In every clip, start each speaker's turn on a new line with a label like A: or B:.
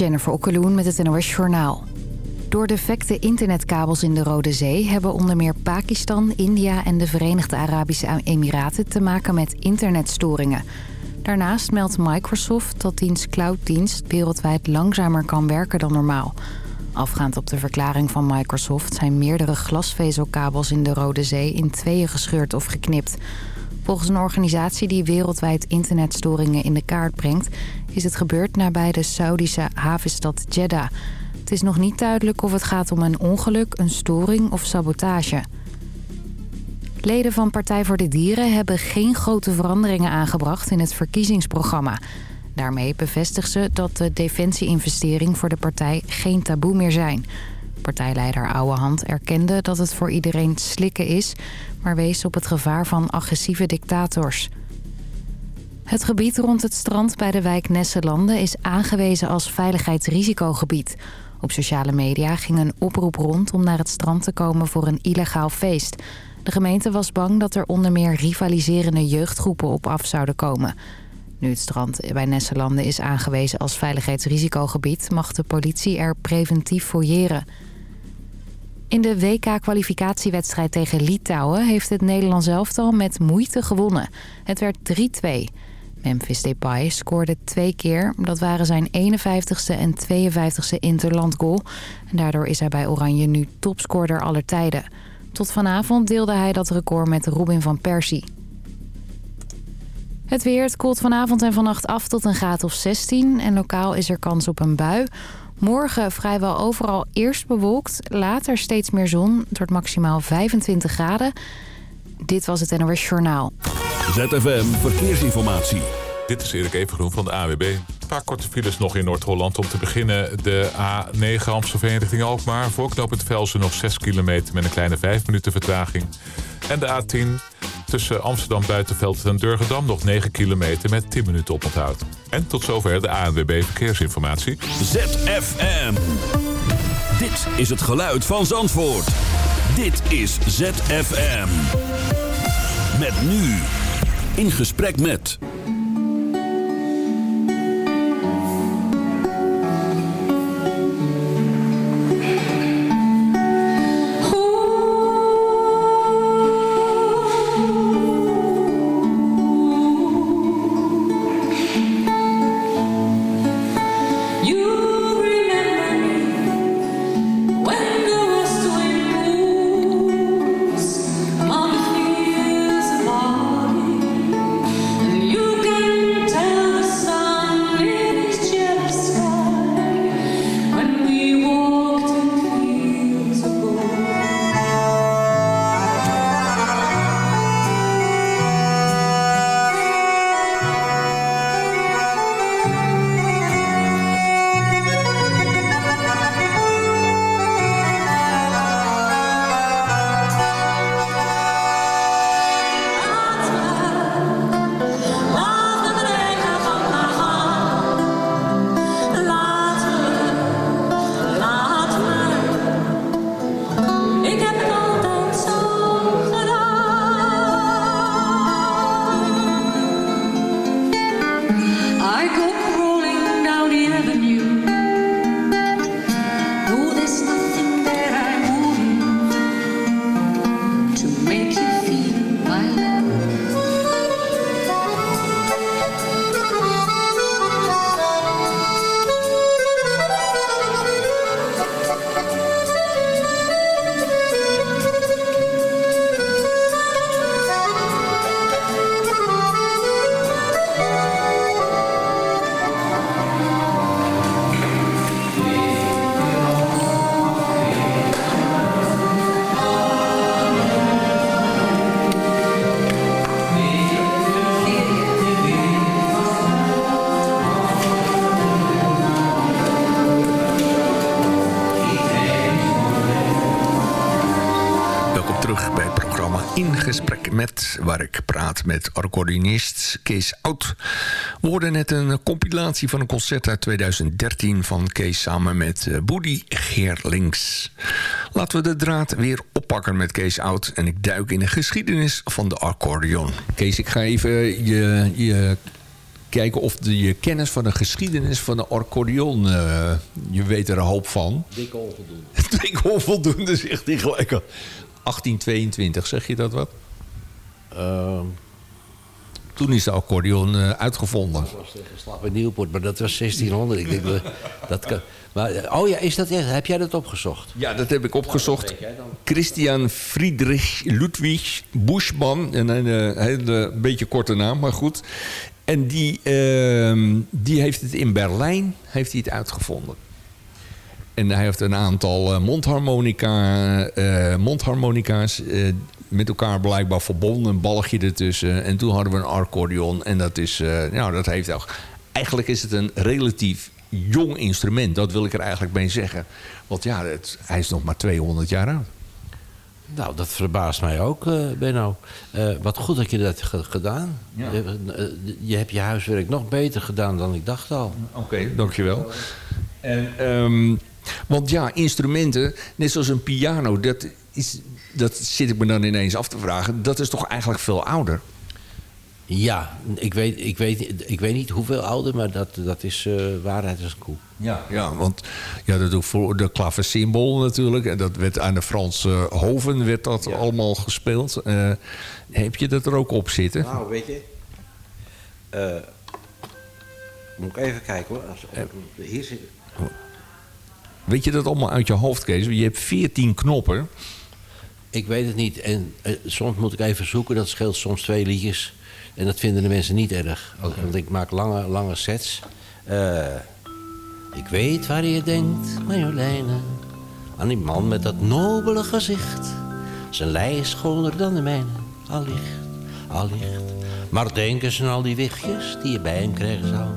A: Jennifer Okkeloen met het NOS Journaal. Door defecte internetkabels in de Rode Zee... hebben onder meer Pakistan, India en de Verenigde Arabische Emiraten... te maken met internetstoringen. Daarnaast meldt Microsoft dat diens clouddienst... wereldwijd langzamer kan werken dan normaal. Afgaand op de verklaring van Microsoft... zijn meerdere glasvezelkabels in de Rode Zee in tweeën gescheurd of geknipt... Volgens een organisatie die wereldwijd internetstoringen in de kaart brengt... is het gebeurd nabij de Saudische havenstad Jeddah. Het is nog niet duidelijk of het gaat om een ongeluk, een storing of sabotage. Leden van Partij voor de Dieren hebben geen grote veranderingen aangebracht in het verkiezingsprogramma. Daarmee bevestigen ze dat de defensieinvestering voor de partij geen taboe meer zijn... Partijleider Ouwehand erkende dat het voor iedereen slikken is... maar wees op het gevaar van agressieve dictators. Het gebied rond het strand bij de wijk Nesselanden is aangewezen als veiligheidsrisicogebied. Op sociale media ging een oproep rond om naar het strand te komen voor een illegaal feest. De gemeente was bang dat er onder meer rivaliserende jeugdgroepen op af zouden komen... Nu het strand bij Nesselanden is aangewezen als veiligheidsrisicogebied... mag de politie er preventief fouilleren. In de WK-kwalificatiewedstrijd tegen Litouwen heeft het Nederlands elftal met moeite gewonnen. Het werd 3-2. Memphis Depay scoorde twee keer. Dat waren zijn 51ste en 52ste interlandgoal. En daardoor is hij bij Oranje nu topscorer aller tijden. Tot vanavond deelde hij dat record met Robin van Persie. Het weer, het koelt vanavond en vannacht af tot een graad of 16. En lokaal is er kans op een bui. Morgen vrijwel overal eerst bewolkt, later steeds meer zon. Het wordt maximaal 25 graden. Dit was het NOS Journaal.
B: ZFM Verkeersinformatie.
C: Dit is Erik Evengroen van de AWB. Een paar korte files nog in Noord-Holland. Om te beginnen de A9 Amstelveen richting Alkmaar. Voor knooppunt Velsen nog 6 kilometer met een kleine 5 minuten vertraging. En de A10 tussen Amsterdam Buitenveld en Durgedam nog 9 kilometer met 10 minuten oponthoud. En tot zover de ANWB Verkeersinformatie.
B: ZFM. Dit is het geluid van Zandvoort. Dit is ZFM. Met nu. In gesprek met...
D: met accordeonist Kees Oud. We hoorden net een compilatie van een concert uit 2013 van Kees samen met eh, Boody Geerlings. Laten we de draad weer oppakken met Kees Oud en ik duik in de geschiedenis van de accordeon.
E: Kees, ik ga even je, je
D: kijken of de, je kennis van de geschiedenis van de accordeon... Uh, je weet er een hoop van.
E: Dik onvoldoende.
D: Dik onvoldoende, zegt hij gelijk 1822, zeg je dat wat?
E: Uh,
D: toen is de accordeon uh, uitgevonden.
E: Dat was tegen Slap in Nieuwpoort, maar dat was 1600. Ik denk, dat kan, maar, oh ja, is dat echt? Heb jij dat opgezocht?
D: Ja, dat heb ik opgezocht. Christian Friedrich Ludwig Buschmann. Een, een, hele beetje korte naam, maar goed. En die, uh, die heeft het in Berlijn heeft hij het uitgevonden. En hij heeft een aantal uh, mondharmonica, uh, mondharmonica's uh, met elkaar blijkbaar verbonden. Een balgje ertussen. En toen hadden we een accordeon. En dat is, nou, dat heeft ook... Eigenlijk is het een relatief jong instrument. Dat wil ik er eigenlijk mee zeggen. Want ja, het, hij is nog maar 200 jaar oud.
E: Nou, dat verbaast mij ook, uh, Benno. Uh, wat goed dat je dat hebt gedaan.
D: Ja.
E: Je, uh, je, hebt je huiswerk nog beter gedaan dan ik dacht al.
D: Oké, okay, dankjewel. En, um, want ja, instrumenten, net zoals een piano... Dat, is, dat zit ik me dan ineens af te vragen... dat is toch eigenlijk veel ouder?
E: Ja, ik weet, ik, weet, ik weet niet hoeveel ouder, maar dat, dat is uh, waarheid als een koe.
D: Ja, ja want ja, dat ook voor de klavecimbal natuurlijk. En dat werd aan de Franse hoven werd dat ja. allemaal gespeeld. Uh, heb je dat er ook op zitten?
E: Nou, weet je... Uh, moet ik even kijken hoor. Als, hier zit...
D: Weet je dat allemaal uit je hoofd, Kees? Je hebt 14 knoppen.
E: Ik weet het niet. En soms moet ik even zoeken. Dat scheelt soms twee liedjes. En dat vinden de mensen niet erg. Ook, want ik maak lange, lange sets. Uh, ik weet waar je denkt, Marjoleine. Aan die man met dat nobele gezicht. Zijn lei is schoner dan de mijne. Allicht, allicht. Maar denk eens aan al die wichtjes die je bij hem krijgen zou.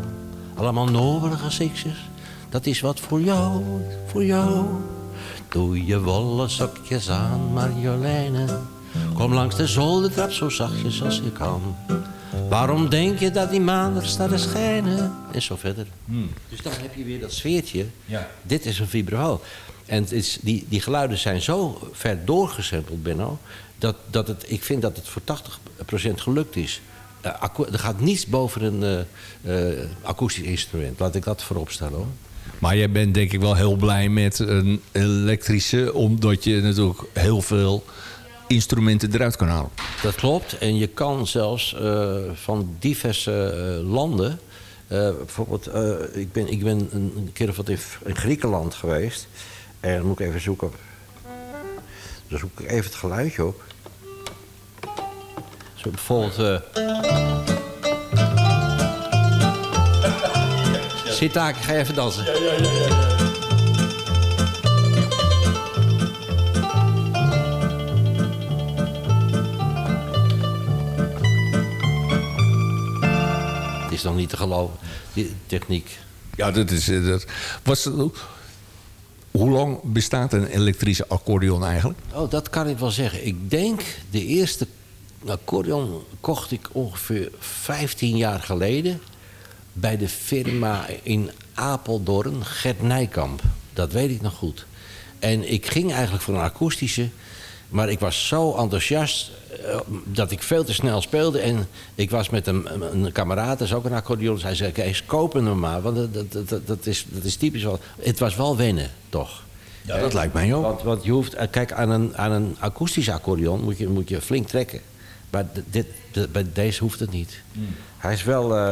E: Allemaal nobele gezichtjes. Dat is wat voor jou, voor jou. Doe je wollen sokjes aan, Marjoleine. Kom langs de zoldertrap zo zachtjes als je kan. Waarom denk je dat die maan er staat te schijnen? En zo verder.
D: Hmm.
E: Dus dan heb je weer dat sfeertje.
D: Ja.
E: Dit is een vibraal. En het is, die, die geluiden zijn zo ver doorgesempeld, Benno... Dat, dat het, ik vind dat het voor 80% gelukt is. Uh, er gaat niets boven een uh, uh, akoestisch instrument. Laat ik dat voorop stellen, hoor.
D: Maar jij bent denk ik wel heel blij met een elektrische... omdat je natuurlijk heel veel instrumenten eruit kan halen.
E: Dat klopt. En je kan zelfs uh, van diverse uh, landen... Uh, bijvoorbeeld, ik, ben, ik ben een keer of wat in Griekenland geweest. En dan moet ik even zoeken. Dan zoek ik even het geluidje op. Zo bijvoorbeeld... Zit daar, ik ga even dansen.
D: Ja, ja, ja, ja.
E: is dan niet te geloven, die techniek.
D: Ja, dat is... Dat, was, hoe lang bestaat een elektrische accordeon eigenlijk?
E: Oh, dat kan ik wel zeggen. Ik denk, de eerste accordeon kocht ik ongeveer 15 jaar geleden... bij de firma in Apeldoorn, Gert Nijkamp. Dat weet ik nog goed. En ik ging eigenlijk voor een akoestische... Maar ik was zo enthousiast uh, dat ik veel te snel speelde. En ik was met een, een kameraad, dat is ook een accordeon. Hij zei, Kees, kopen hem maar. Want dat, dat, dat, dat, is, dat is typisch wel. Het was wel wennen, toch?
D: Ja, dat lijkt mij ook.
E: Want, want je hoeft, kijk, aan een, aan een akoestisch accordeon moet je, moet je flink trekken. Maar dit, dit, bij deze hoeft het niet.
D: Hmm.
E: Hij is wel... Uh,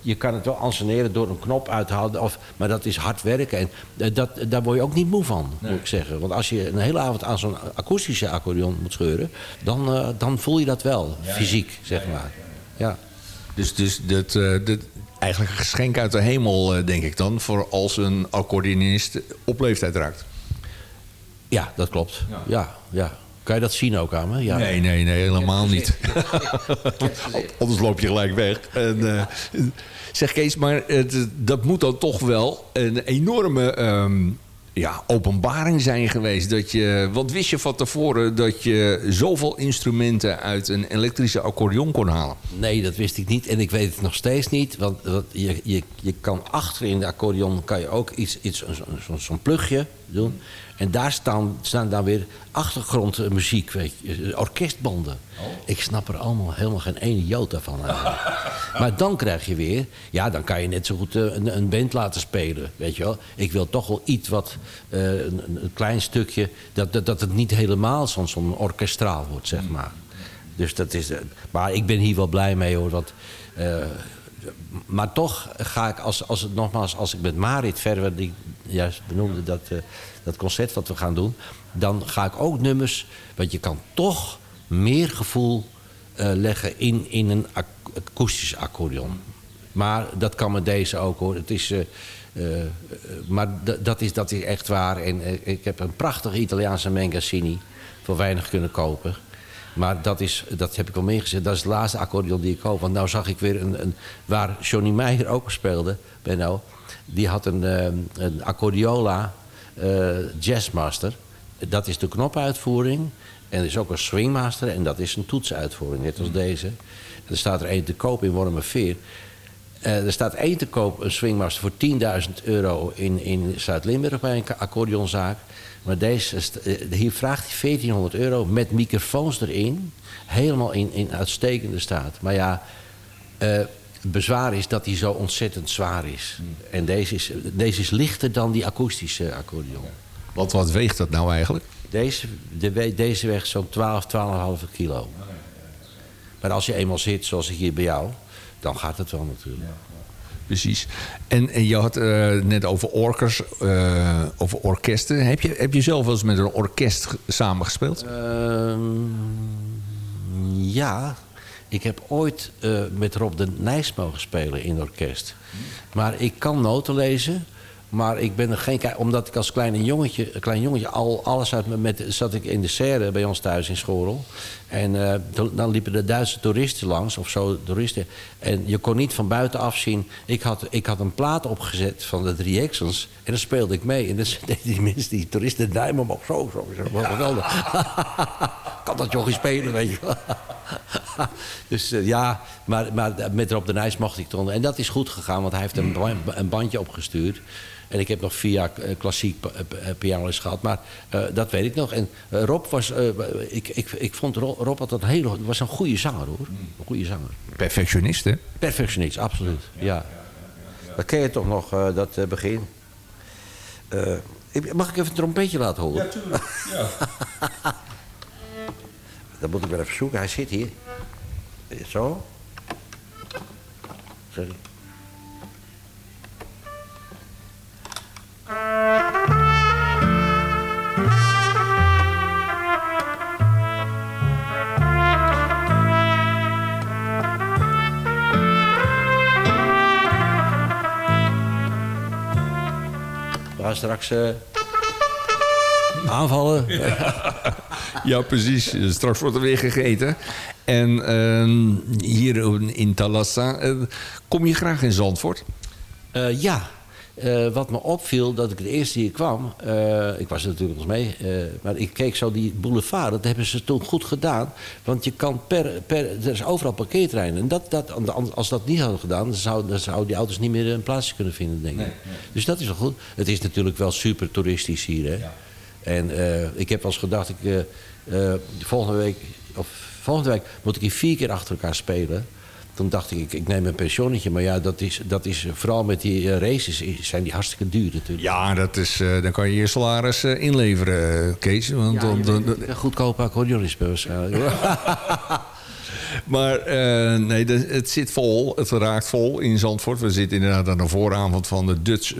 E: je kan het wel anseneren door een knop uit te halen. Of, maar dat is hard werken. En uh, dat, daar word je ook niet moe van, nee. moet ik zeggen. Want als je een hele avond aan zo'n akoestische accordeon moet scheuren... dan, uh, dan voel je dat wel, ja, fysiek, ja. zeg maar. Ja.
D: Dus, dus dat, dat, eigenlijk een geschenk uit de hemel, denk ik dan... voor als een accordeonist op leeftijd raakt.
E: Ja, dat klopt. Ja, ja. Kan je dat zien ook aan me? Ja.
D: Nee, nee, nee, helemaal niet. Anders loop je gelijk weg. En, uh, zeg Kees, maar het, dat moet dan toch wel een enorme um, ja, openbaring zijn geweest. Dat je, wat wist je van tevoren dat je zoveel instrumenten uit een elektrische accordeon kon halen?
E: Nee, dat wist ik niet en ik weet het nog steeds niet. Want, want je, je, je kan achter in de accordeon kan je ook iets, iets, zo'n zo plugje doen. En daar staan, staan dan weer achtergrondmuziek, weet je, orkestbanden. Oh. Ik snap er allemaal helemaal geen ene jota van. maar dan krijg je weer, ja, dan kan je net zo goed eh, een, een band laten spelen, weet je wel. Ik wil toch wel iets wat, uh, een, een, klein stukje, dat, dat, dat het niet helemaal zo'n zo orkestraal wordt, zeg maar. Dus dat is, maar ik ben hier wel blij mee hoor, want... maar toch ga ik, als, als het nogmaals, als ik met Marit verder, die juist benoemde dat, dat concert wat we gaan doen... dan ga ik ook nummers... want je kan toch meer gevoel uh, leggen in, in een akoestisch accordeon. Maar dat kan met deze ook hoor. Het is, uh, uh, maar dat is, dat is echt waar. En ik heb een prachtige Italiaanse Mengassini... voor weinig kunnen kopen... Maar dat, is, dat heb ik al meegezet. Dat is het laatste accordeon die ik koop. Want nou zag ik weer een... een waar Johnny Meijer ook speelde, Benno. Die had een, een accordeola uh, Jazzmaster. Dat is de knopuitvoering. En er is ook een Swingmaster en dat is een toetsuitvoering, net als mm. deze. En er staat er één te koop in Wormerveer. Uh, er staat één te koop, een Swingmaster, voor 10.000 euro in, in Zuid-Limburg bij een accordeonzaak. Maar deze, eh, hier vraagt hij 1400 euro met microfoons erin. Helemaal in, in uitstekende staat. Maar ja, uh, het bezwaar is dat hij zo ontzettend zwaar is. Hmm. En deze is, deze is lichter dan die akoestische accordeon.
D: Wat, wat weegt dat nou eigenlijk?
E: Deze, de, deze weegt zo'n 12, 12,5 kilo. Maar als je eenmaal zit, zoals ik hier bij jou, dan gaat het wel natuurlijk.
D: Precies. En, en je had uh, net over orkers, uh, over orkesten. Heb je, heb je zelf wel eens met een orkest samengespeeld?
E: Uh, ja, ik heb ooit uh, met Rob de Nijs mogen spelen in orkest. Maar ik kan noten lezen. Maar ik ben er geen... Omdat ik als klein jongetje, klein jongetje al alles uit... Met, zat ik in de serre bij ons thuis in Schorel. En uh, dan liepen de Duitse toeristen langs, of zo, toeristen. En je kon niet van buiten afzien. Ik had, ik had een plaat opgezet van de Drie Exons. En dan speelde ik mee. En dan deden die mensen, die toeristen, duimen omhoog. Zo, zo, zo. Geweldig. kan dat jochie spelen, weet je wel. dus uh, ja, maar, maar met Rob de Nijs mocht ik toch. En dat is goed gegaan, want hij heeft een, een bandje opgestuurd. En ik heb nog vier jaar eh, klassiek pianoles gehad. Maar uh, dat weet ik nog. En Rob was... ik, ik, ik vond Rob altijd een hele... was een goede zanger, hoor. Een goede zanger.
D: Perfectionist, hè?
E: Perfectionist, absoluut. Ja. ja. Dat ken je toch nog, dat begin. mag ik even een trompetje laten horen?
C: Ja, tuurlijk. Ja.
E: dat moet ik wel even zoeken. Hij zit hier. Zo. Sorry. We gaan straks uh, aanvallen.
D: Ja. precies. Straks wordt er weer gegeten. En uh, hier in Talassa, uh, kom je graag in Zandvoort?
E: Uh, ja, uh, wat me opviel, dat ik de eerste hier kwam... Uh, ik was er natuurlijk eens mee... Uh, maar ik keek zo die boulevard, dat hebben ze toen goed gedaan. Want je kan per... per er is overal parkeerterreinen. En dat, dat, als dat niet hadden gedaan... dan zouden zou die auto's niet meer een plaatsje kunnen vinden, denk ik. Nee, nee. Dus dat is wel goed. Het is natuurlijk wel super toeristisch hier, hè. Ja. En ik heb wel eens gedacht... Ik, volgende week... Of volgende week moet ik hier vier keer achter elkaar spelen... Toen dacht ik, ik neem een pensionnetje. Maar ja, dat is, dat is vooral met die eh, races zijn die hartstikke duur natuurlijk.
D: Ja, dat is, uh, dan kan je je salaris uh, inleveren, Kees. Want ja,
E: dan, dan, dan... Goedkope accordeonist waarschijnlijk.
D: maar uh, nee, het zit vol. Het raakt vol in Zandvoort. We zitten inderdaad aan de vooravond van de Dutch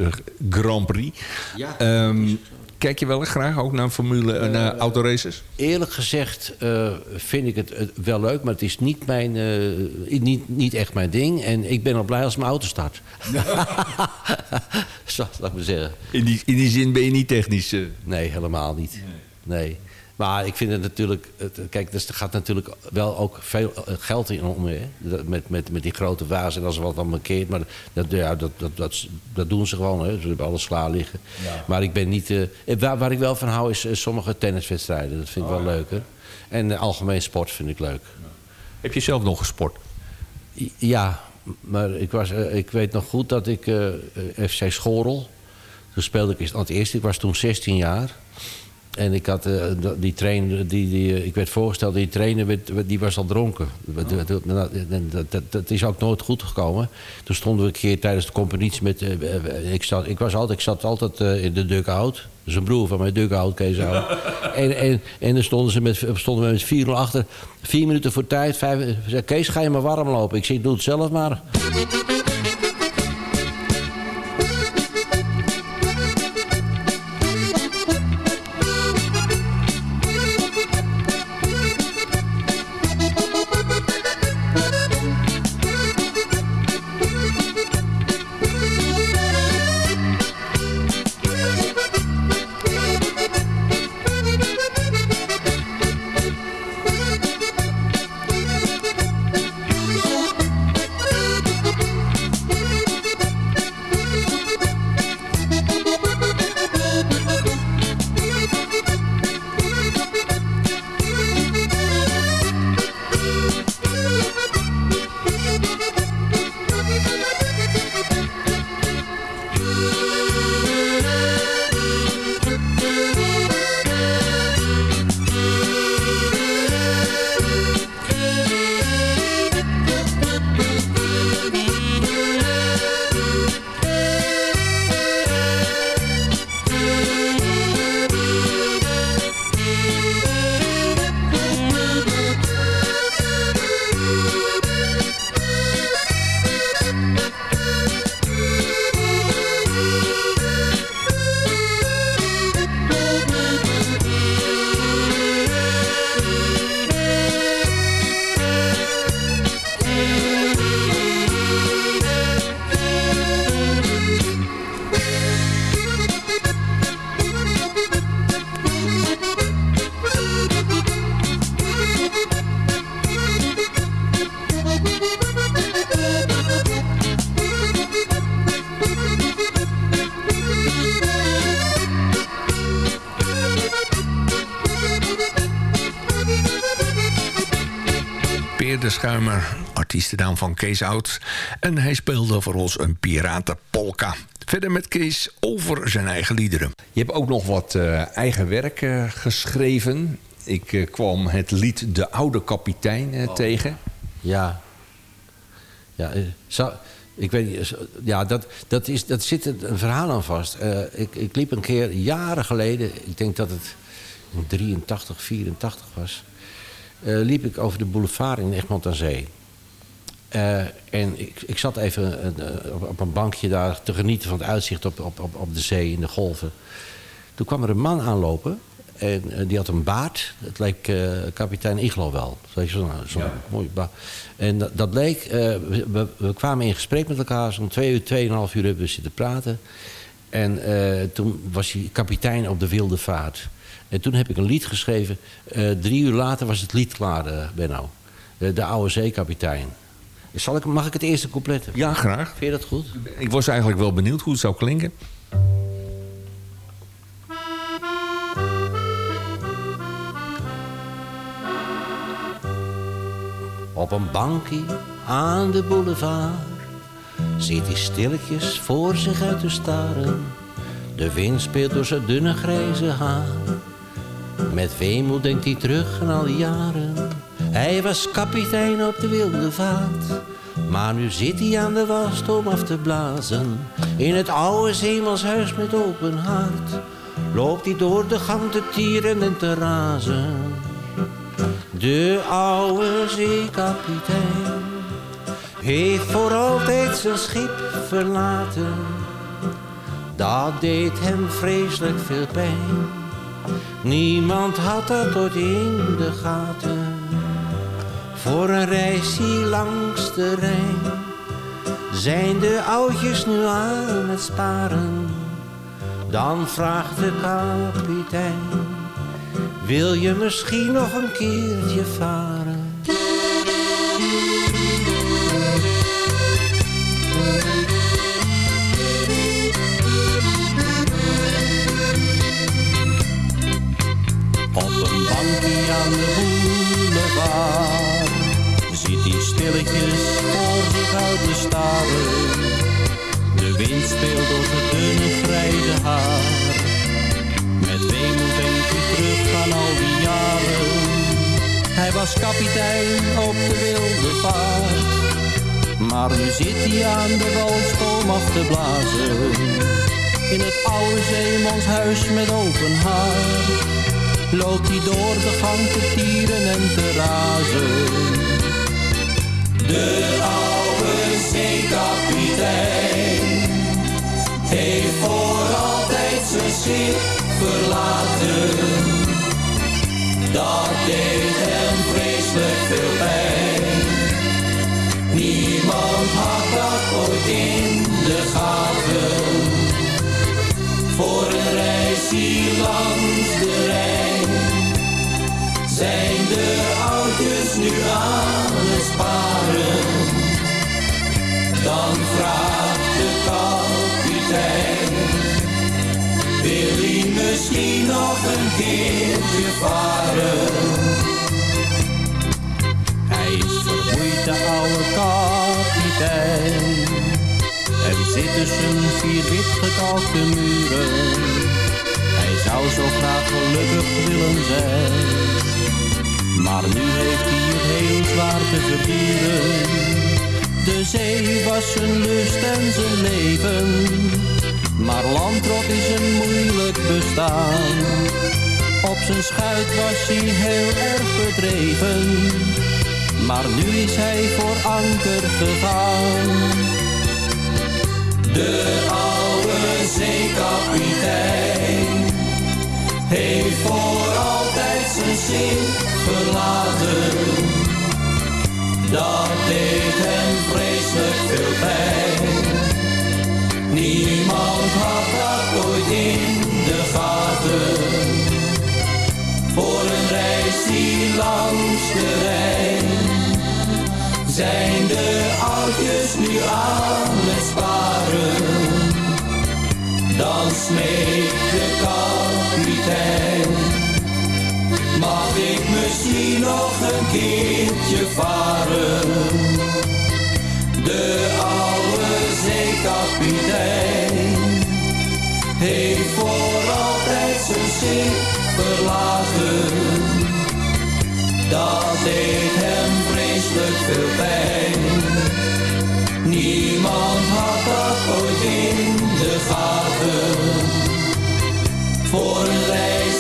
D: Grand Prix. Ja, um, Kijk je wel graag ook naar Formule en uh, autoraces?
E: Eerlijk gezegd uh, vind ik het, wel leuk, maar het is niet, mijn, uh, niet, niet echt mijn ding. En ik ben al blij als mijn auto start. Zo, laat ik maar zeggen.
D: In die, in die zin ben je niet technisch?
E: Nee, helemaal niet. Nee. nee. Maar ik vind het natuurlijk... kijk, dus er gaat natuurlijk wel ook veel eh, geld in om. Hè? Met, met, met die grote vaas en als er wat dan mankeert. Maar dat, ja, dat, dat, dat, dat doen ze gewoon. Hè? Ze hebben alles klaar liggen. Maar ik ben niet... Uh, waar, waar, ik wel van hou is sommige tenniswedstrijden. Dat vind ik wel oh, leuker. En algemeen sport vind ik leuk.
D: Heb je zelf nog gesport?
E: Ja, maar ik, was, ik weet nog goed dat ik FC Schorel... Toen speelde ik aan het eerste. Ik was toen 16 jaar. En ik had uh, die trainer, die, die, eh, ik werd voorgesteld, die trainer die was al dronken. Oh. Dat, dat, dat, is ook nooit goed gekomen. Toen stonden we een keer tijdens de competitie met. Uh, ik, zat, ik, was altijd, ik zat altijd uh, in de dugout. Dat is een broer van mijn dugout, Kees en, en, en dan stonden, ze met, stonden we met 4-0 achter. Vier minuten voor tijd. Vijf, zei, Kees, ga je maar warm lopen? Ik zeg, doe het zelf maar.
D: Schuimer, artiestennaam van Kees Oud. En hij speelde voor ons een piratenpolka. Verder met Kees over zijn eigen liederen. Je hebt ook nog wat uh, eigen werk uh, geschreven. Ik uh, kwam het lied De Oude Kapitein oh. tegen.
E: Ja. Ja, zo, ik weet niet. Ja, dat, dat, is, dat zit een verhaal aan vast. ik, ik liep een keer jaren geleden, ik denk dat het 83, 84 was liep ik over de boulevard in Egmond aan Zee. Uh, en ik, ik zat even uh, op, op, een bankje daar te genieten van het uitzicht op, op, op, op de zee in de golven. Toen kwam er een man aanlopen en die had een baard. Het leek kapitein Iglo wel. Zo'n zo, ja. mooie baard. En dat, dat leek, we, we, kwamen in gesprek met elkaar. Zo'n twee uur, tweeënhalf uur hebben we zitten praten. En toen was hij kapitein op de wilde vaart. En toen heb ik een lied geschreven. Uh, drie uur later was het lied klaar, uh, Benno. Uh, de oude zeekapitein. Zal ik, mag ik het eerste couplet
D: Ja, graag.
E: Vind je dat goed?
D: Ik was eigenlijk wel benieuwd hoe het zou klinken.
E: Op een bankje aan de boulevard zit hij stilletjes voor zich uit te staren. De wind speelt door zijn dunne grijze haar. Met weemoed denkt hij terug aan al die jaren. Hij was kapitein op de wilde vaart. Maar nu zit hij aan de was om af te blazen. In het oude zeemanshuis met open hart. Loopt hij door de gang te tieren en te razen. De oude zeekapitein heeft voor altijd zijn schip verlaten. Dat deed hem vreselijk veel pijn. Niemand had dat tot in de gaten. Voor een reisje langs de Rijn zijn de oudjes nu aan het sparen. Dan vraagt de kapitein,
F: Wil je misschien nog een keertje varen? Aan de boulevard. Ziet hij stilletjes voor zich uit te staren. De wind speelt door zijn dunne grijze haar. Met weemoed denkt hij terug aan al die jaren. Hij was kapitein op de wilde vaart. Maar nu zit hij aan de walstoom af te blazen. In het oude zeemanshuis met open haar loopt hij door de gang te tieren en te razen. De oude zeekapitein heeft voor altijd zijn schip verlaten. Dat deed hem vreselijk veel pijn. Niemand had dat ooit in de gaten. Voor een reis hier langs de Rijn zijn de oudjes nu aan het sparen. Dan vraagt de kapitein, wil hij misschien nog een keertje varen? Hij is vermoeid, de oude kapitein. En zit tussen vier wit gekalkte muren. Hij zou zo graag gelukkig willen zijn. Maar nu heeft hij het heel zwaar te verduren. De zee was zijn lust en zijn leven. Maar landrot is een moeilijk bestaan. Op zijn schuit was hij heel erg bedreven. Maar nu is hij voor anker gegaan. De oude zeekapitein heeft voor altijd zijn schip verlaten. Dat deed hem vreselijk veel pijn. Niemand had dat ooit in de gaten. Voor een reis die langs de Rijn zijn de oudjes nu aan het sparen. Dan smeekt de kapitein, mag ik misschien nog een keertje varen? De oude zeekapitein heeft voor altijd zijn schip verlaten. Dat deed hem vreselijk veel pijn. Niemand had dat ooit in de gaten. Voor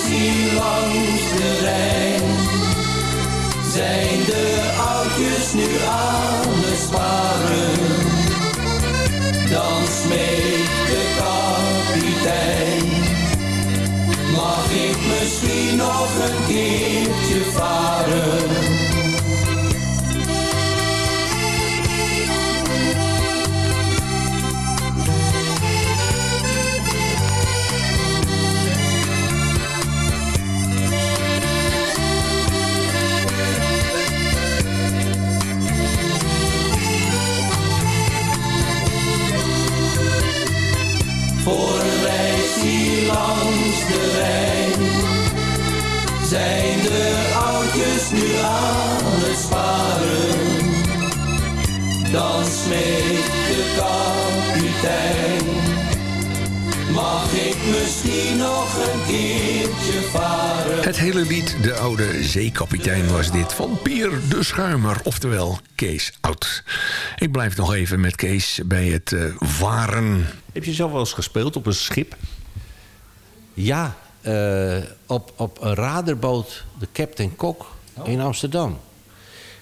F: hier langs de Rijn zijn de oudjes nu aan het sparen. Het
D: hele lied De Oude Zeekapitein was dit van Pier de Schuimer, oftewel Kees Oud. Ik blijf nog even met Kees bij het eh, varen.
G: Heb je zelf wel eens gespeeld op een schip?
F: Ja, eh, op, op een raderboot, de Captain Kok in Amsterdam.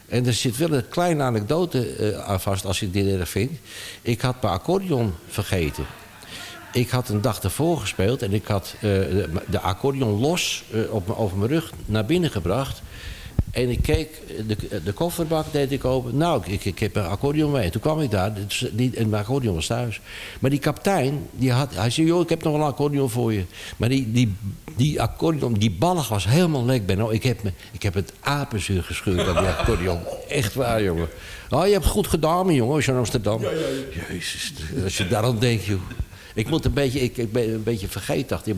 F: En er zit wel een kleine anekdote eh, aan vast, als je dit erg vindt. Ik had mijn accordeon vergeten. Ik had een dag ervoor gespeeld en ik had eh, de, de accordeon los eh, op, over mijn rug naar binnen gebracht.
E: En ik keek, de, de kofferbak deed ik open. Nou, ik, ik heb een accordeon mee. Toen kwam ik daar, die, en mijn accordeon was thuis. Maar die kapitein, die had, hij zei, joh, ik heb nog een accordeon voor je. Maar die, die, die accordeon, die ballig was helemaal lek. Ben. Nou, ik, heb me, ik heb het apenzuur gescheurd aan die accordeon. Echt waar, jongen. Oh, je hebt goed gedaan, jongen, als je in Amsterdam. Ja, ja, Jezus, als je daaraan denkt, joh. Ik moet een beetje, ik, ik ben een beetje vergeetachtig.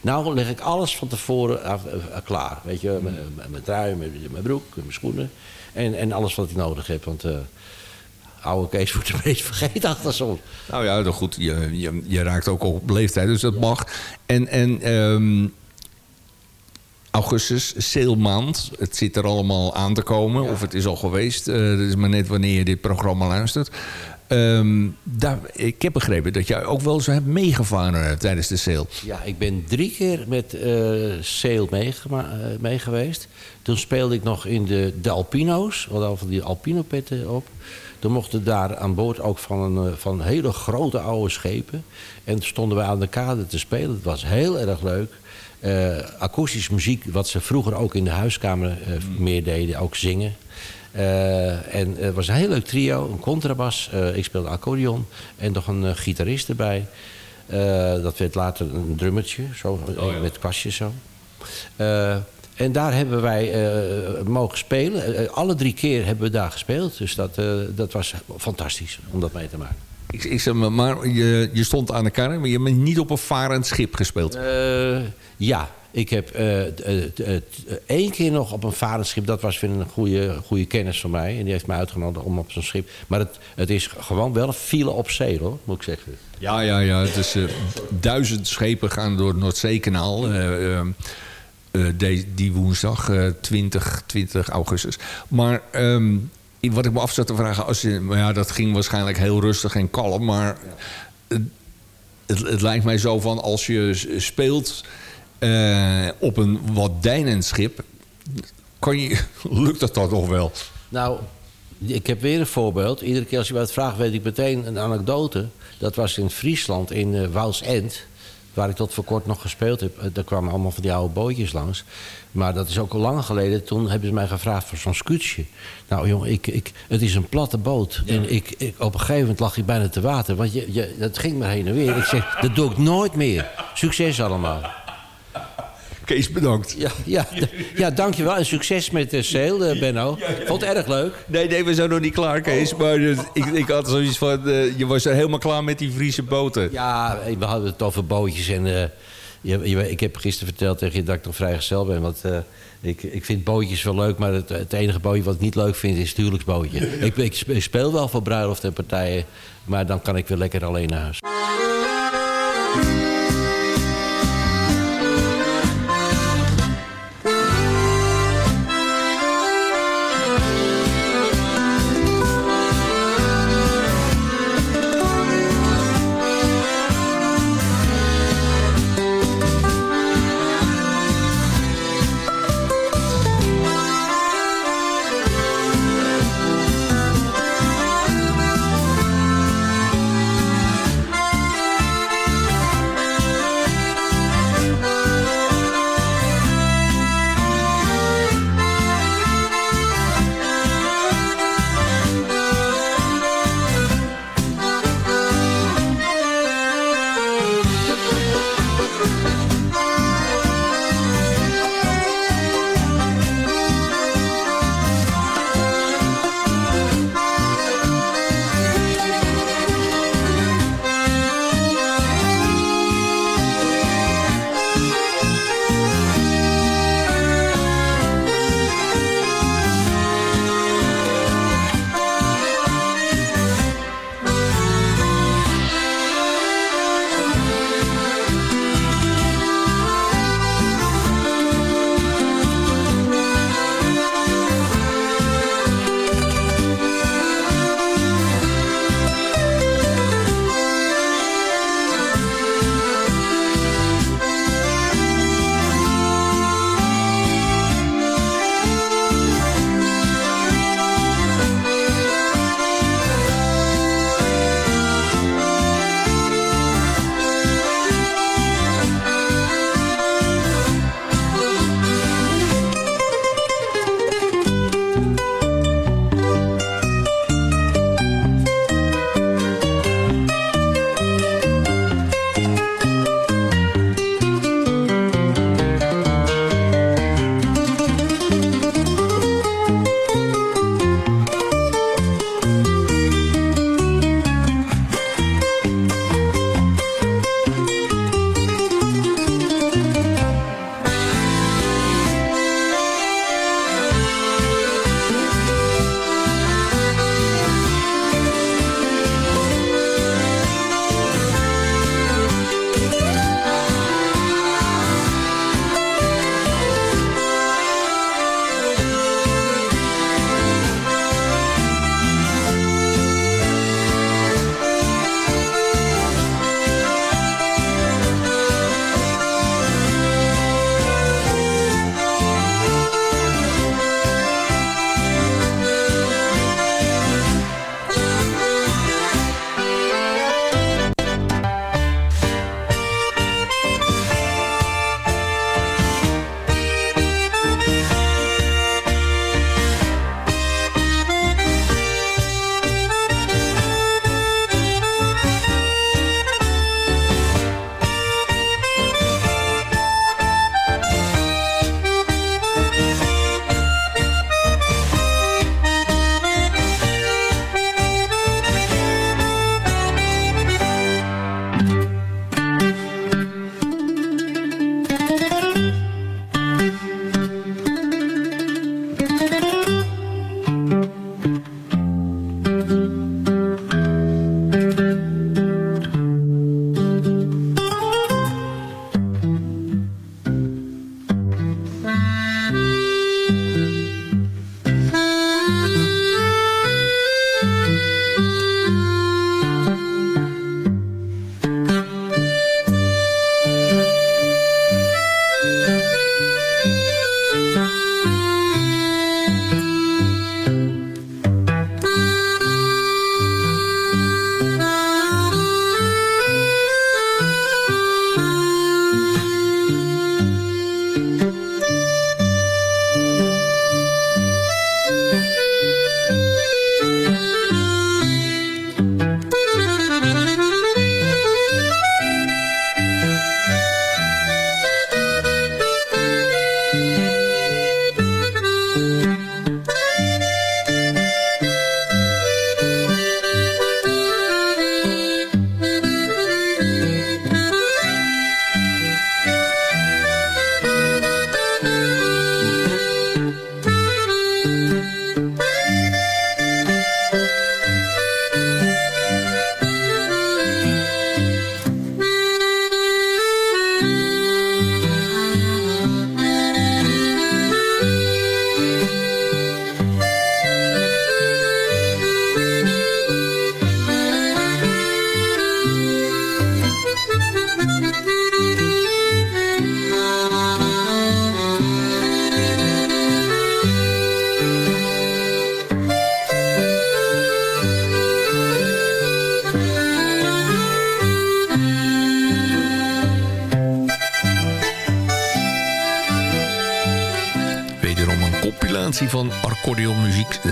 E: Nou leg ik alles van tevoren af, eh, klaar. Weet je, mijn trui, mijn broek, mijn schoenen. En, en alles wat ik nodig heb. Want uh, oude Kees wordt een beetje vergeetachtig soms.
D: Nou ja, goed. Je, je, je raakt ook op leeftijd, dus dat mag. En, en um, augustus, zeilmaand. Het zit er allemaal aan te komen. Of het is al geweest. Uh, dat is maar net wanneer je dit programma luistert. Ehm, daar, ik heb begrepen dat jij ook wel zo hebt meegevaren eh, tijdens de sale.
E: Ja, ik ben drie keer met uh, sale mee, geweest. Toen speelde ik nog in de, de Alpino's. We hadden al van die Alpino-petten op. Toen mochten daar aan boord ook van, een, van hele grote oude schepen. En toen stonden we aan de kade te spelen. Het was heel erg leuk. Uh, akoestische muziek, wat ze vroeger ook in de huiskamer meer deden, ook zingen. Uh, en het was een heel leuk trio, een contrabas, uh, ik speelde accordeon en nog een uh, gitarist erbij. dat werd later een drummertje, zo, oh, met kwastjes zo. en daar hebben wij mogen spelen. alle drie keer hebben we daar gespeeld. Dus dat, dat was fantastisch om dat mee te maken.
D: Ik, ik zeg maar, maar je, je stond aan de kar, maar je hebt niet op een varend schip gespeeld?
E: ja, ik heb uh, één keer nog op een vaderschip, dat was weer een goede, goede kennis van mij. En die heeft mij uitgenodigd om op zo'n schip. Maar het, het is gewoon wel file op zee hoor, moet ik zeggen.
D: Ja, ja, ja. Het is, duizend schepen gaan door het Noordzeekanaal. die, die woensdag, 20, 20 augustus. Maar um, wat ik me af zat te vragen, als je, maar ja, dat ging waarschijnlijk heel rustig en kalm. Maar het, het lijkt mij zo van als je speelt uh, op een wat deinend schip. Kan je, lukt dat dan nog wel?
E: Nou, ik heb weer een voorbeeld. Iedere keer als je wat vraagt, weet ik meteen een anekdote. Dat was in Friesland, in uh, Wouws End. Waar ik tot voor kort nog gespeeld heb. Eh, daar kwamen allemaal van die oude bootjes langs. Maar dat is ook al lang geleden. Toen hebben ze mij gevraagd voor zo'n scootje. Nou jongen, ik, ik, het is een platte boot. En ik, ik, op een gegeven moment lag ik bijna te water. Want je, je, dat ging maar heen en weer. Ik zeg, dat doe ik nooit meer. Succes allemaal.
D: Kees, bedankt.
E: Ja, ja, ja dankjewel. En succes met de sale, uh, Benno. Vond het erg leuk.
D: Nee, nee, we zijn nog niet klaar, Kees. Oh. Maar uh, ik, ik had zoiets van... Uh, je was er helemaal klaar met die Friese boten.
E: Ja, we hadden het over bootjes. En je, je, ik heb gisteren verteld tegen je dat ik nog vrijgezel ben. Want ik, ik vind bootjes wel leuk. Maar het, het, enige bootje wat ik niet leuk vind is het huwelijksbootje. ik, ik speel wel voor bruiloft en partijen. Maar dan kan ik weer lekker alleen naar huis.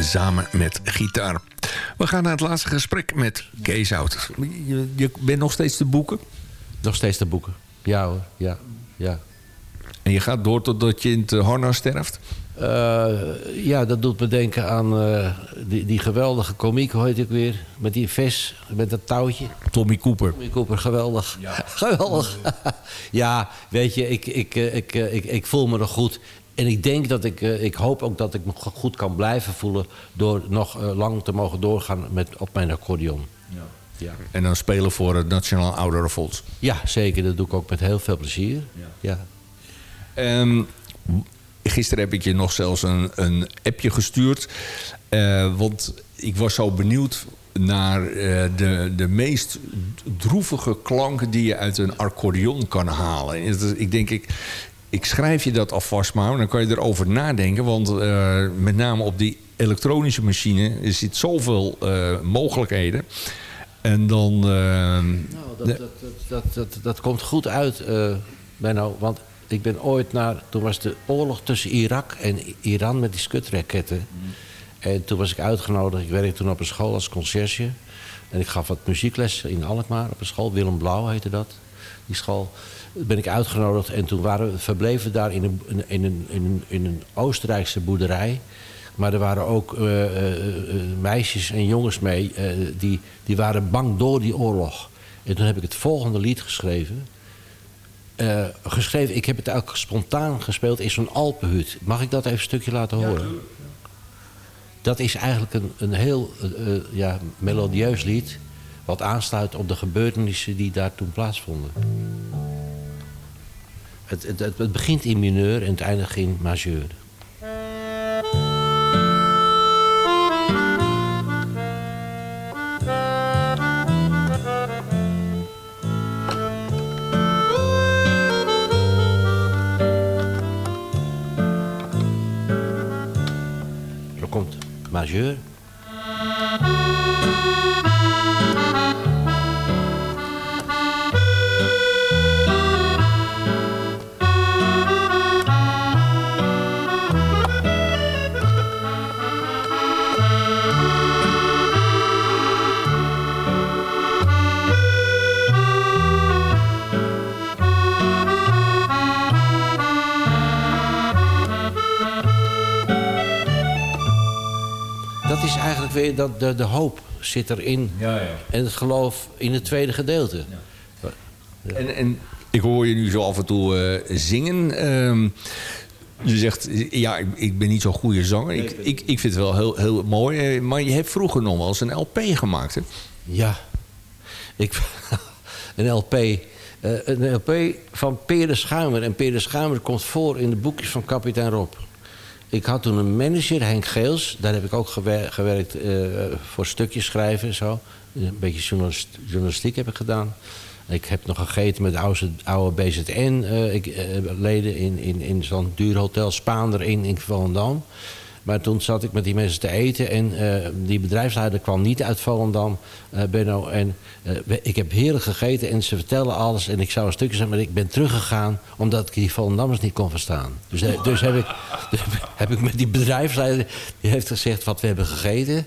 D: Samen met gitaar. We gaan naar het laatste gesprek met Kees Hout. Je, je bent nog steeds te boeken?
E: Nog steeds te boeken. Ja hoor, ja. ja.
D: En je gaat door totdat je in het harnas sterft?
E: Uh, ja, dat doet me denken aan uh, die, die, geweldige komiek, hoe heet ik weer? Met die vis, met dat touwtje.
D: Tommy Cooper.
E: Tommy Cooper, geweldig. Ja. geweldig. ja, weet je, ik, ik, ik, ik, ik voel me nog goed. En ik denk dat ik, ik hoop ook dat ik me goed kan blijven voelen... door nog lang te mogen doorgaan met, op mijn accordeon. Ja.
D: Ja. En dan spelen voor het Nationaal Ouderenfonds.
E: Ja, zeker. Dat doe ik ook met heel veel plezier. Ja.
D: ja. Um, Gisteren heb ik je nog zelfs een, een appje gestuurd. Uh, want ik was zo benieuwd naar uh, de, de meest droevige klanken die je uit een accordeon kan halen. Ik denk, ik, ik schrijf je dat alvast maar, dan kan je erover nadenken. Want uh, met name op die elektronische machine er zit zoveel mogelijkheden. En dan...
E: nou, dat, dat, dat, dat, dat, komt goed uit, Benno. Want ik ben ooit naar... Toen was de oorlog tussen Irak en Iran met die skutraketten. En toen was ik uitgenodigd. Ik werkte toen op een school als conciërge. En ik gaf wat muziekles in Alkmaar op een school. Willem Blauw heette dat, die school. Ben ik uitgenodigd en toen waren we verbleven daar in een, in een, in een, in een Oostenrijkse boerderij. Maar er waren ook uh, uh, meisjes en jongens mee. die, die waren bang door die oorlog. En toen heb ik het volgende lied geschreven. Uh, geschreven. Ik heb het ook spontaan gespeeld in zo'n Alpenhut. Mag ik dat even een stukje laten horen? Ja, dat is eigenlijk een, een heel uh, ja, melodieus lied... wat aansluit op de gebeurtenissen die daar toen plaatsvonden. Het, het, het begint in mineur en het eindigt in majeur. majeur. Weer dat de, de hoop zit erin. Ja, ja. En het geloof in het tweede gedeelte. Ja.
D: En, en ik hoor je nu zo af en toe uh, zingen. Um, je zegt, ja, ik, ik ben niet zo'n goede zanger. Ik, ik, ik vind het wel heel, heel mooi. Eh, maar je hebt vroeger nog wel eens een LP gemaakt, hè?
E: Ja. Ik, een LP... Uh, een LP van Peer de Schuimer. En Peer de Schuimer komt voor in de boekjes van kapitein Rob. Ik had toen een manager, Henk Geels. Daar heb ik ook gewerkt uh, voor stukjes schrijven en zo. Een beetje journalistiek heb ik gedaan. Ik heb nog gegeten met oude, oude BZN-leden uh, in, in, in zo'n duur hotel Spaander in, in Volendam. Maar toen zat ik met die mensen te eten en uh, die bedrijfsleider kwam niet uit Volendam, uh, Benno. En uh, ik heb heerlijk gegeten en ze vertellen alles en ik zou een stukje zeggen, maar ik ben teruggegaan omdat ik die Volendammers niet kon verstaan. Dus, dus, heb, ik, dus heb ik met die bedrijfsleider, die heeft gezegd wat we hebben gegeten.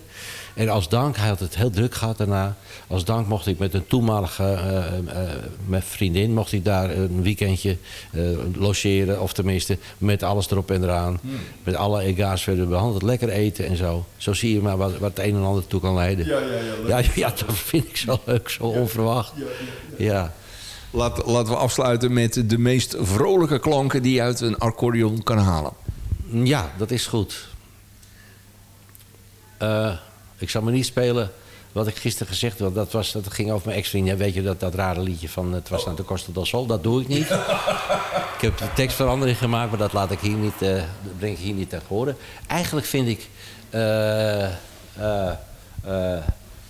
E: En als dank, hij had het heel druk gehad daarna. Als dank mocht ik met een toenmalige uh, uh, vriendin... mocht ik daar een weekendje logeren. Of tenminste, met alles erop en eraan. Hmm. Met alle ega's werden behandeld. Lekker eten en zo. Zo zie je maar wat, wat het een en ander toe kan leiden. Ja, ja, ja, ja, ja dat vind ik zo leuk, zo onverwacht. ja.
D: Laat, laten we afsluiten met de meest vrolijke klanken die je uit een accordeon kan halen.
E: Ja, dat is goed. Uh, ik zal me niet spelen wat ik gisteren gezegd had. Dat, was, dat ging over mijn ex-vriend. Weet je dat, dat rare liedje van Het was naar de Costa del Sol? Dat doe ik niet. ik heb de tekstverandering gemaakt, maar dat laat ik hier niet, uh, breng ik hier niet te horen. Eigenlijk vind ik...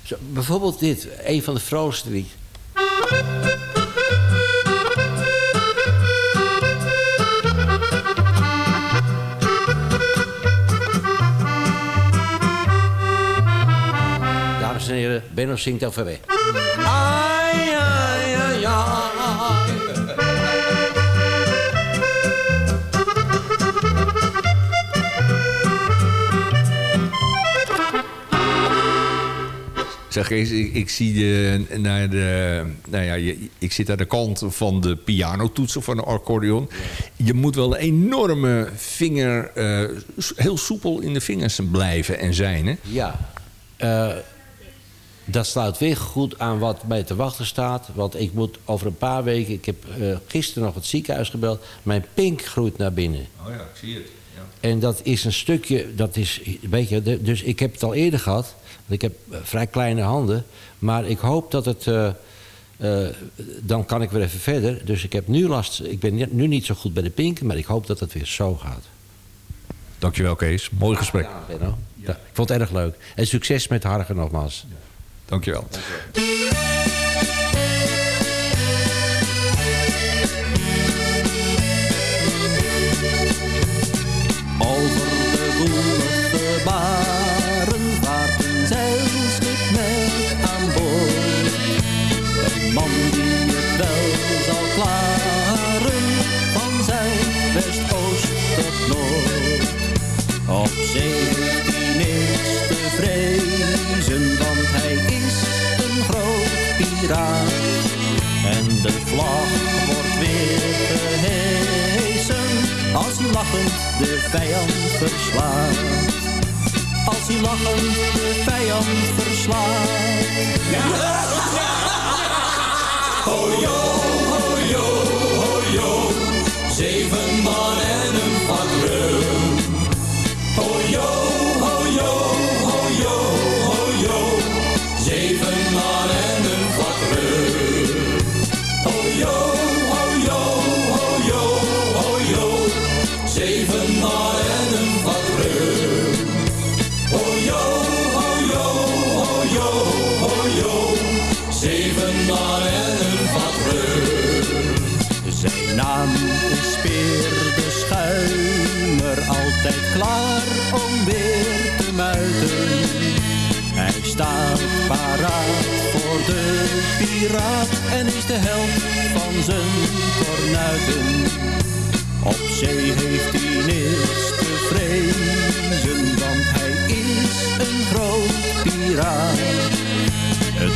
E: Zo, bijvoorbeeld dit, een van de vrolijkste liedjes. En zingt over
H: Zeg eens, ik, zie de, naar de. Nou ja, ik zit aan de kant van de pianotoetsen van de accordeon. Je moet wel een enorme vinger. Eh, heel soepel in de vingers blijven en zijn, hè?
E: Ja. Eh, dat sluit weer goed aan wat mij te wachten staat. Want ik moet over een paar weken... Ik heb eh, gisteren nog het ziekenhuis gebeld. Mijn pink groeit naar binnen.
H: Oh ja, ik zie het.
E: En dat is een stukje, dat is, weet je, de- dus ik heb het al eerder gehad. Want ik heb eh, vrij kleine handen. Maar ik hoop dat het, eh, eh, dan kan ik weer even verder. Dus ik heb nu last, ik ben nu niet zo goed bij de pinken, maar ik hoop dat het weer zo gaat.
H: Dankjewel Kees, mooi gesprek.
E: Ja, Benno. Ja, ik vond het erg leuk. En succes met Hargen nogmaals.
H: Dankjewel.
I: Over de woelige baren vaart een zeilschip aan boord. Een man die het wel zal klaren, van zijn west-oost tot noord. Op zee En de vlag wordt weer gehesen als hij lachend de vijand verslaat. Als hij lachend de vijand verslaat.
F: Zeven
I: klaar om weer te muiten. Hij staat paraat voor de piraat en is de held van zijn kornuiten. Op zee heeft hij niks te vrezen, want hij is een groot piraat.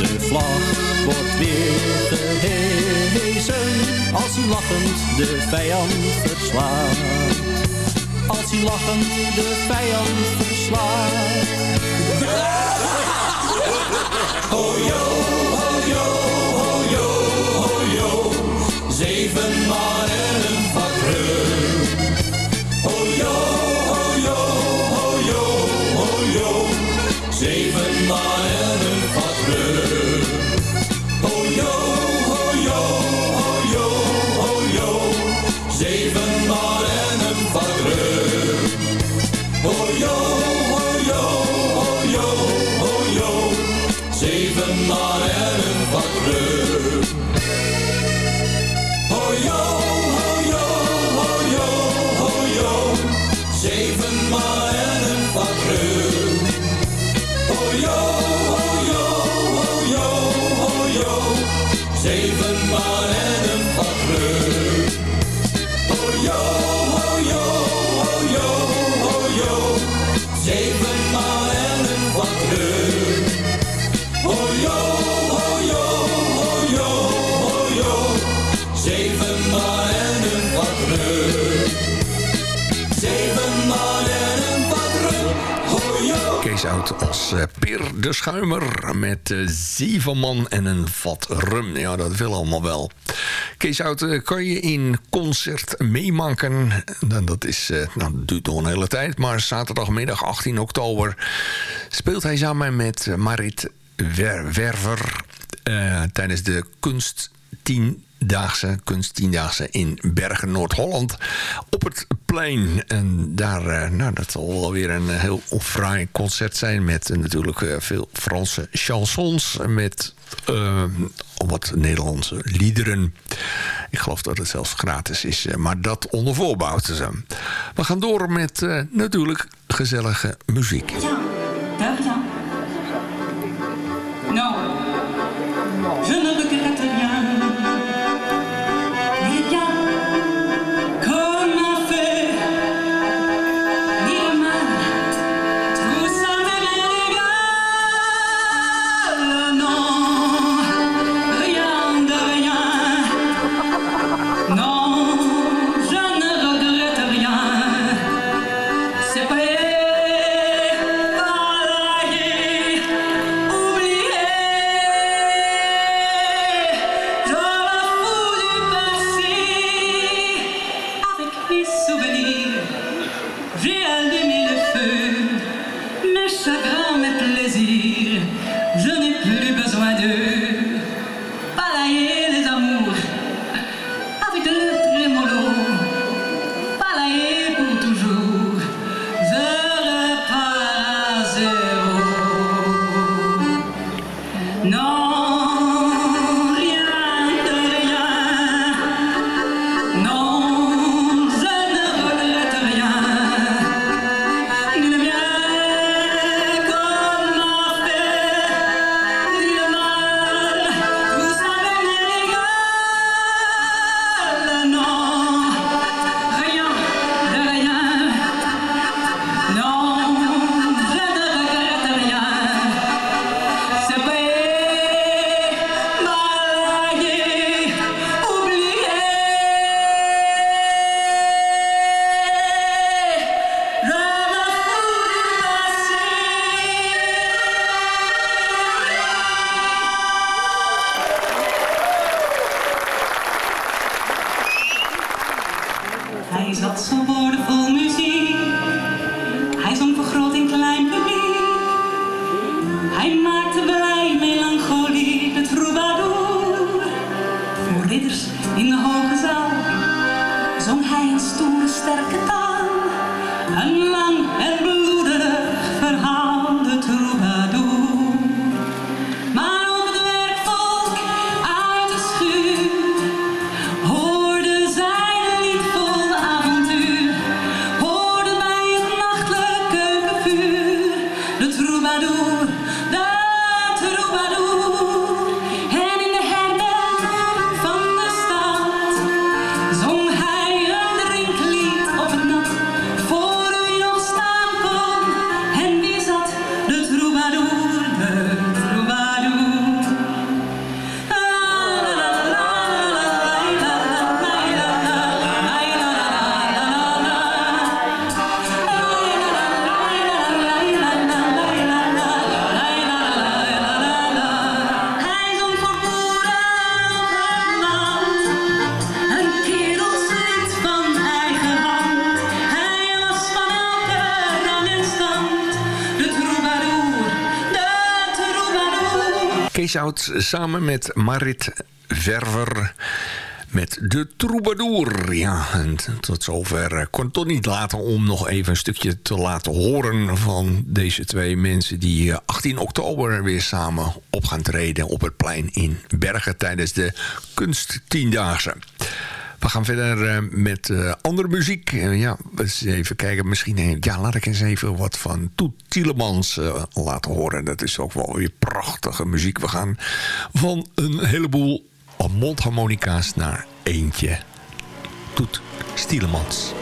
I: De vlag wordt weer gehezen als hij lachend de vijand verslaat. Als hij lachend de vijand verslaat.
F: Zeven man en een vat rum. Ho yo, ho yo, ho yo, ho yo. Zeven man en een vat een
D: De Schuimer met eh, zeven man en een vat rum. Ja, dat wil allemaal wel. Kees Oud, eh, kan je in concert meemaken? Nou, dat, is, eh, nou, duurt nog een hele tijd, maar zaterdagmiddag 18 oktober speelt hij samen met Marit Wer- Werver tijdens de kunst 10 Daagse, kunsttiendaagse in Bergen, Noord-Holland. Op het plein. En daar, eh, nou, dat zal weer een heel fraai concert zijn. Met eh, natuurlijk eh, veel Franse chansons. Met eh, wat Nederlandse liederen. Ik geloof dat het zelfs gratis is. eh, Maar dat onder voorbouw. Eh, we gaan door met eh, natuurlijk gezellige muziek. Samen met Marit Verver met de Troubadour. Ja, en tot zover eh, kon het toch niet laten om nog even een stukje te laten horen... van deze twee mensen die eh, 18 oktober weer samen op gaan treden... op het plein in Bergen tijdens de Kunsttiendaagse. We gaan verder eh, met eh, andere muziek. Eh, ja, eens even kijken. Misschien ja, laat ik eens even wat van Toet Tielemans laten horen. Dat is ook wel weer prachtige muziek. We gaan van een heleboel mondharmonica's naar eentje. Toet Tielemans.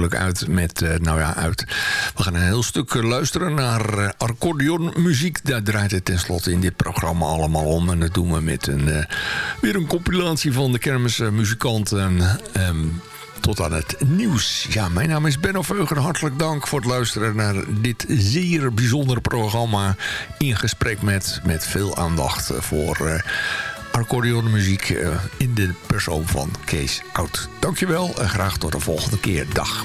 D: Uit met, uh, nou ja, uit. We gaan een heel stuk luisteren naar uh, accordeonmuziek. Daar draait het tenslotte in dit programma allemaal om. En dat doen we met een, weer een compilatie van de kermismuzikanten. Um, tot aan het nieuws. Ja, mijn naam is Benno Veugen. Hartelijk dank voor het luisteren naar dit zeer bijzondere programma. In gesprek met, met veel aandacht voor accordeonmuziek uh, in de persoon van Kees Oud. Dankjewel en graag tot de volgende keer. Dag.